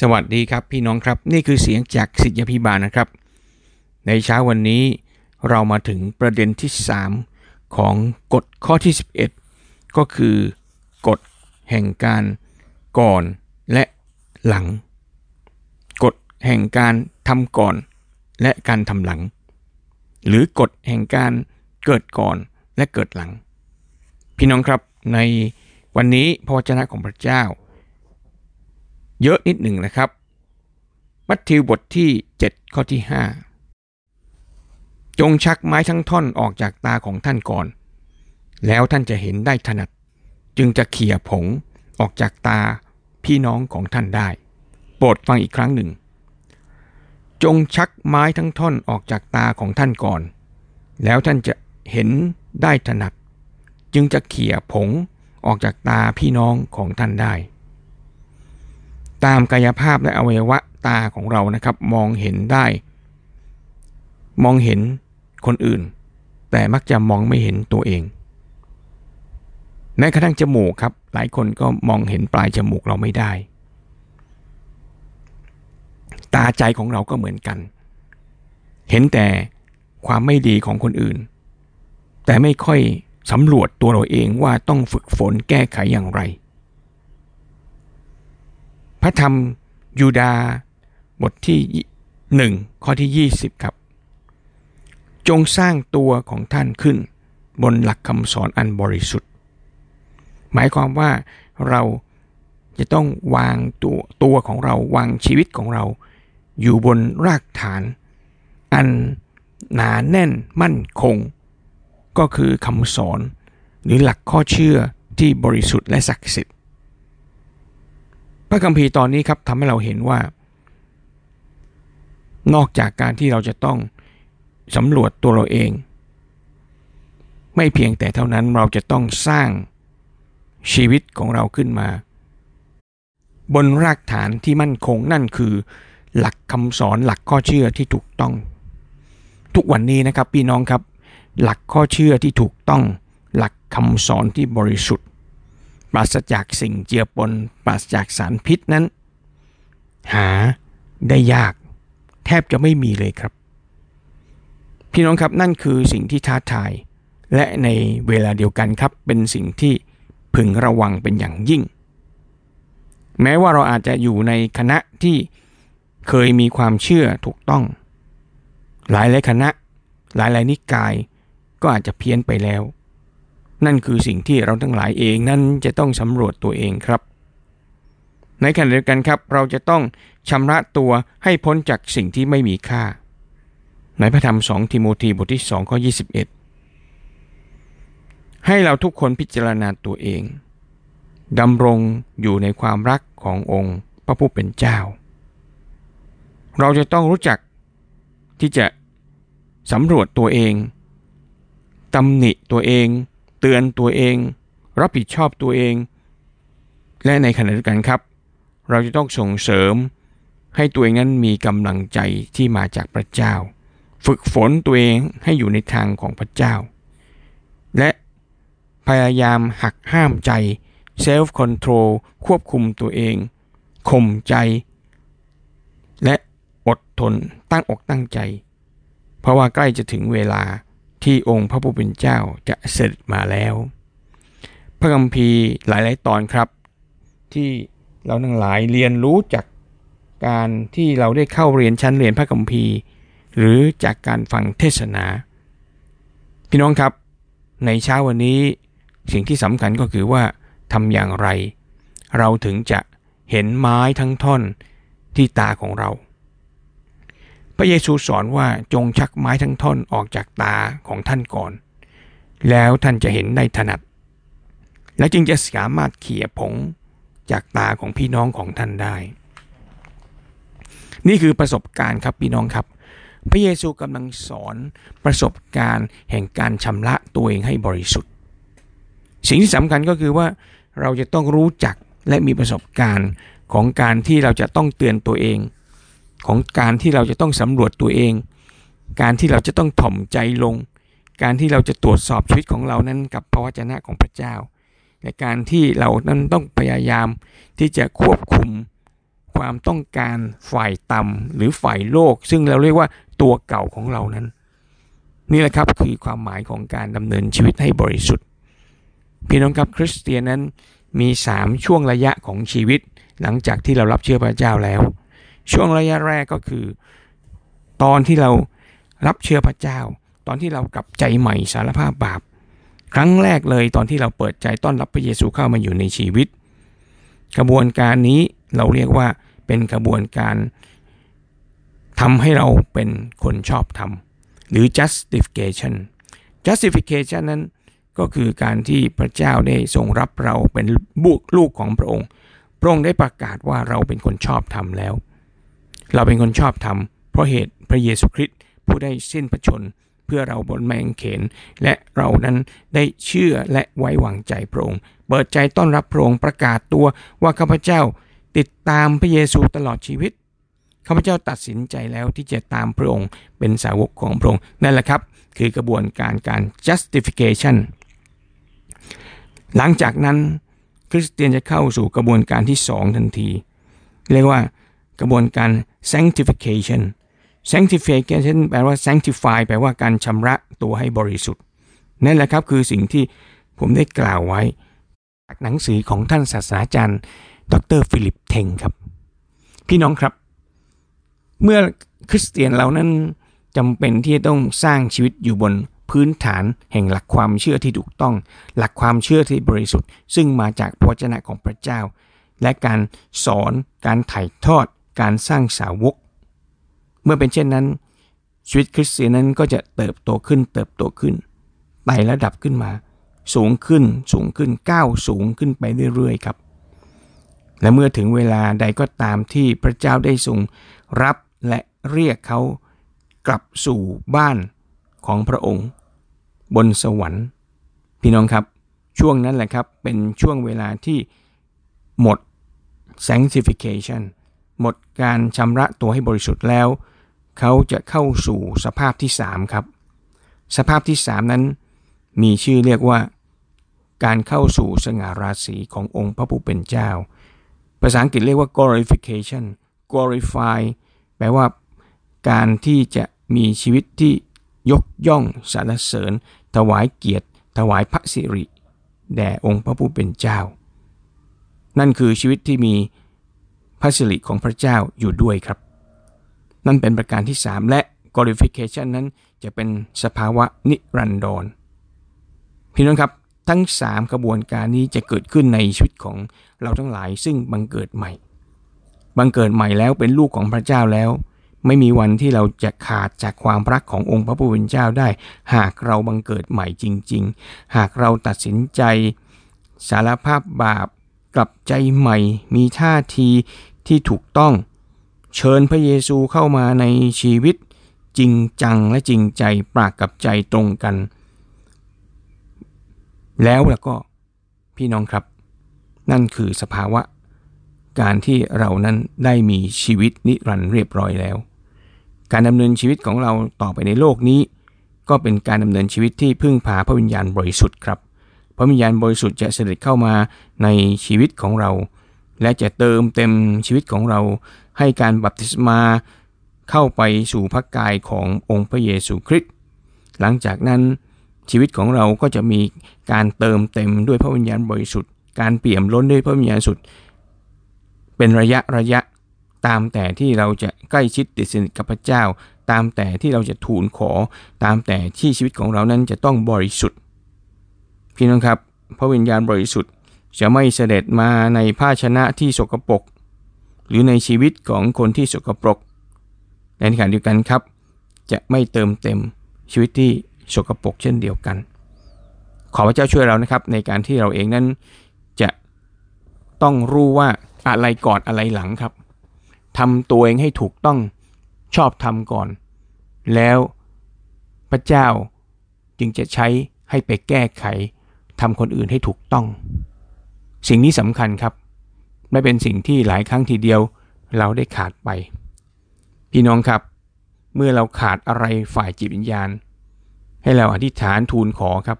สวัสดีครับพี่น้องครับ นี่คือเสียงจากสิทธิพิบาลนะครับ ในเช้าวันนี้เรามาถึงประเด็นที่ 3 ของกฎข้อที่ 11 ก็คือกฎแห่งการก่อนและหลังกฎแห่งการทำก่อนและการทำหลัง หรือกฎแห่งการเกิดก่อนและเกิดหลัง พี่น้องครับในวันนี้พระวจนะของพระเจ้า เยอะนิดหนึ่งนะครับ มัทธิวบทที่ 7 ข้อที่ 5 จงชักไม้ทั้งท่อนออกจากตาของท่านก่อน แล้วท่านจะเห็นได้ถนัด จึงจะเขี่ยผงออกจากตาพี่น้องของท่านได้ โปรดฟังอีกครั้งหนึ่ง จงชักไม้ทั้งท่อนออกจากตาของท่านก่อน แล้วท่านจะเห็นได้ถนัด จึงจะเขี่ยผงออกจากตาพี่น้องของท่านได้ ตามกายภาพและอวัยวะตาของเรานะครับ มองเห็นได้ มองเห็นคนอื่น แต่มักจะมองไม่เห็นตัวเองแม้กระทั่งจมูกครับ หลายคนก็มองเห็นปลายจมูกเราไม่ได้ ตาใจของเราก็เหมือนกัน เห็นแต่ความไม่ดีของคนอื่น แต่ไม่ค่อยสำรวจตัวเราเองว่าต้องฝึกฝนแก้ไขอย่างไร พระธรรมยูดาบทที่หนึ่งข้อที่ 20 ครับ จงสร้างตัวของท่านขึ้น บนหลักคำสอนอันบริสุทธิ์ หมายความว่าเราจะต้องวางตัวตัวของเราวางชีวิตของเรา อยู่บนรากฐาน อันหนาแน่นมั่นคง ก็คือคำสอนหรือหลักข้อเชื่อที่บริสุทธิ์และศักดิ์สิทธิ์ พระคัมภีร์ตอนนี้ครับทำให้เราเห็นว่า นอกจากการที่เราจะต้องสำรวจตัวเราเอง ไม่เพียงแต่เท่านั้นเราจะต้องสร้างชีวิตของเราขึ้นมา บนรากฐานที่มั่นคงนั่นคือ หลักคำสอนหลักข้อเชื่อที่ถูกต้อง ทุกวันนี้นะครับพี่น้องครับ หลักข้อเชื่อที่ถูกต้อง หลักคำสอนที่บริสุทธิ์ ปราศจากสิ่งเจือปนปราศจากสารพิษนั้น หาได้ยาก แทบจะไม่มีเลยครับ พี่น้องครับนั่นคือสิ่งที่ท้าทาย และในเวลาเดียวกันครับเป็นสิ่งที่พึงระวังเป็นอย่างยิ่ง แม้ว่าเราอาจจะอยู่ในคณะที่เคยมีความเชื่อถูกต้อง หลายหลายคณะ หลายหลายนิกายก็อาจจะเพี้ยนไปแล้ว คือสิ่งที่เราทั้งหลายเองนั้นจะต้องสำรวจตัวเองครับ ในขณะเดียวกันครับ เราจะต้องชำระตัวให้พ้นจากสิ่งที่ไม่มีค่า ในพระธรรม 2 ทิโมธีบทที่2ข้อ21 ให้เราทุกคนพิจารณาตัวเองดำรงอยู่ในความรักขององค์พระผู้เป็นเจ้า เราจะต้องรู้จักที่จะสำรวจตัวเองตำหนิตัวเอง เตือนตัวเอง รับผิดชอบตัวเอง และในขณะเดียวกันครับ เราจะต้องส่งเสริม ให้ตัวเองนั้นมีกำลังใจที่มาจากพระเจ้า ฝึกฝนตัวเองให้อยู่ในทางของพระเจ้า และพยายามหักห้ามใจ self-control ควบคุมตัวเองข่มใจ และอดทนตั้งอกตั้งใจ เพราะว่าใกล้จะถึงเวลา ที่องค์พระผู้เป็นเจ้าจะเสด็จมาแล้ว พระคัมภีร์หลายๆ ตอนครับ ที่เราทั้งหลายเรียนรู้จากการที่เราได้เข้าเรียนชั้นเรียนพระคัมภีร์ หรือจากการฟังเทศนา พี่น้องครับ ในเช้าวันนี้สิ่งที่สำคัญก็คือว่าทำอย่างไร เราถึงจะเห็นไม้ทั้งท่อนที่ตาของเรา พระเยซูสอนว่าจงชักไม้ทั้งท่อนออกจากตาของท่านก่อน แล้วท่านจะเห็นได้ถนัด และจึงจะสามารถเขี่ยผงจากตาของพี่น้องของท่านได้ นี่คือประสบการณ์ครับพี่น้องครับ พระเยซูกำลังสอนประสบการณ์แห่งการชำระตัวเองให้บริสุทธิ์ สิ่งที่สำคัญก็คือว่าเราจะต้องรู้จักและมีประสบการณ์ของการที่เราจะต้องเตือนตัวเอง ของการที่เราจะต้องสำรวจตัวเอง การที่เราจะต้องถ่อมใจลง การที่เราจะตรวจสอบชีวิตของเรานั้นกับพระวจนะของพระเจ้า และการที่เรานั้นต้องพยายามที่จะควบคุมความต้องการฝ่ายต่ำหรือฝ่ายโลก ซึ่งเราเรียกว่าตัวเก่าของเรานั้น นี่แหละครับคือความหมายของการดำเนินชีวิตให้บริสุทธิ์พี่น้องครับคริสเตียนนั้นมี 3 ช่วงระยะของชีวิต หลังจากที่เรารับเชื่อพระเจ้าแล้ว ช่วงระยะแรกก็คือ ตอนที่เรารับเชื่อพระเจ้า ตอนที่เรากลับใจใหม่สารภาพบาป ครั้งแรกเลยตอนที่เราเปิดใจต้อนรับพระเยซูเข้ามาอยู่ในชีวิต กระบวนการนี้เราเรียกว่าเป็นกระบวนการทำให้เราเป็นคนชอบธรรมหรือ justification justification นั้นก็คือการที่พระเจ้าได้ทรงรับเราเป็นบุกลูกของพระองค์ พระองค์ได้ประกาศว่าเราเป็นคนชอบธรรมแล้ว เราเป็นคนชอบธรรมเพราะเหตุพระเยซูคริสต์ผู้ได้สิ้นพระชน เพื่อเราบนแมงเขน และเรานั้นได้เชื่อและไว้วางใจพระองค์เปิดใจต้อนรับพระองค์ประกาศตัวว่าข้าพเจ้าติดตามพระเยซูตลอดชีวิตข้าพเจ้าตัดสินใจแล้วที่จะตามพระองค์เป็นสาวกของพระองค์นั่นแหละครับ คือกระบวนการการ justification หลังจากนั้นคริสเตียนจะเข้าสู่กระบวนการที่สองทันที เรียกว่ากระบวนการ sanctification sanctification แปลว่า sanctify แปลว่าการชำระตัวให้บริสุทธิ์ นั่นแหละครับคือสิ่งที่ผมได้กล่าวไว้จากหนังสือของท่านศาสตราจารย์ ดรฟิลิปเทงครับ พี่น้องครับ เมื่อคริสเตียนเรานั้นจำเป็นที่จะต้องสร้างชีวิตอยู่บนพื้นฐานแห่งหลักความเชื่อที่ถูกต้อง หลักความเชื่อที่บริสุทธิ์ ซึ่งมาจากพระเจ้าของพระเจ้า และการสอนการถ่ายทอด การสร้างสาวก เมื่อเป็นเช่นนั้น ชีวิตคริสเตียนนั้นก็จะเติบโตขึ้นเติบโตขึ้นไต่ระดับขึ้นมา สูงขึ้นสูงขึ้นก้าวสูงขึ้นไปเรื่อยๆครับ และเมื่อถึงเวลาใดก็ตามที่พระเจ้าได้ทรงรับและเรียกเขากลับสู่บ้านของพระองค์ บนสวรรค์ พี่น้องครับ ช่วงนั้นแหละครับเป็นช่วงเวลาที่หมด sanctification หมดการชำระตัวให้บริสุทธิ์แล้ว เขาจะเข้าสู่สภาพที่ 3 ครับ สภาพที่ 3 นั้น มีชื่อเรียกว่า การเข้าสู่สง่าราศีขององค์พระผู้เป็นเจ้า ภาษาอังกฤษเรียกว่า glorification glorify แปลว่าการที่จะมีชีวิตที่ยกย่องสรรเสริญ ถวายเกียรติ ถวายพระสิริ แด่องค์พระผู้เป็นเจ้า นั่นคือชีวิตที่มี พระสิริของพระเจ้าอยู่ด้วยครับ นั่นเป็นประการที่ 3 และ glorification นั้นจะเป็นสภาวะนิรันดร พี่น้องครับทั้ง 3 กระบวนการนี้จะเกิดขึ้นในชีวิตของเราทั้งหลาย ซึ่งบังเกิดใหม่ บังเกิดใหม่แล้วเป็นลูกของพระเจ้าแล้ว ไม่มีวันที่เราจะขาดจากความรักขององค์พระผู้เป็นเจ้าได้ หากเราบังเกิดใหม่จริง ๆ หากเราตัดสินใจ สารภาพบาป กลับใจใหม่ มีท่าทีที่ถูกต้อง เชิญพระเยซูเข้ามาในชีวิต จริงจังและจริงใจปรากกับใจตรงกัน แล้วแล้วก็พี่น้องครับ นั่นคือสภาวะ การที่เรานั้นได้มีชีวิตนิรันดร์เรียบร้อยแล้ว การดำเนินชีวิตของเราต่อไปในโลกนี้ ก็เป็นการดำเนินชีวิตที่พึ่งพาพระวิญญาณบริสุทธิ์ครับ พระวิญญาณบริสุทธิ์จะเสด็จเข้ามาในชีวิตของเรา และจะเติมเต็มชีวิตของเรา ให้การบัพติศมาเข้าไปสู่พระกายขององค์พระเยซูคริสต์หลังจากนั้นชีวิตของเราก็จะมีการเติมเต็มด้วยพระวิญญาณบริสุทธิ์ การเปี่ยมล้นด้วยพระวิญญาณสุด เป็นระยะระยะตามแต่ที่เราจะใกล้ชิดติดสนิทกับพระเจ้า ตามแต่ที่เราจะทูลขอ ตามแต่ที่ชีวิตของเรานั้นจะต้องบริสุทธิ์ พี่น้องครับพระวิญญาณบริสุทธิ์จะไม่เสด็จมาในภาชนะที่สกปรกหรือในชีวิตของคนที่สกปรกในขณะเดียวกันครับ จะไม่เติมเต็มชีวิตที่สกปรกเช่นเดียวกัน ขอพระเจ้าช่วยเรานะครับ ในการที่เราเองนั้นจะต้องรู้ว่าอะไรก่อนอะไรหลังครับทำตัวเองให้ถูกต้องชอบทำก่อน แล้วพระเจ้าจึงจะใช้ให้ไปแก้ไข ทำคนอื่นให้ถูกต้อง สิ่งนี้สำคัญครับไม่เป็นสิ่งที่หลายครั้งทีเดียวเราได้ขาดไป พี่น้องครับ เมื่อเราขาดอะไรฝ่ายจิตวิญญาณ ให้เราอธิษฐานทูลขอครับ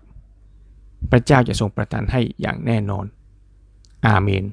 พระเจ้าจะทรงประทานให้อย่างแน่นอน อาเมน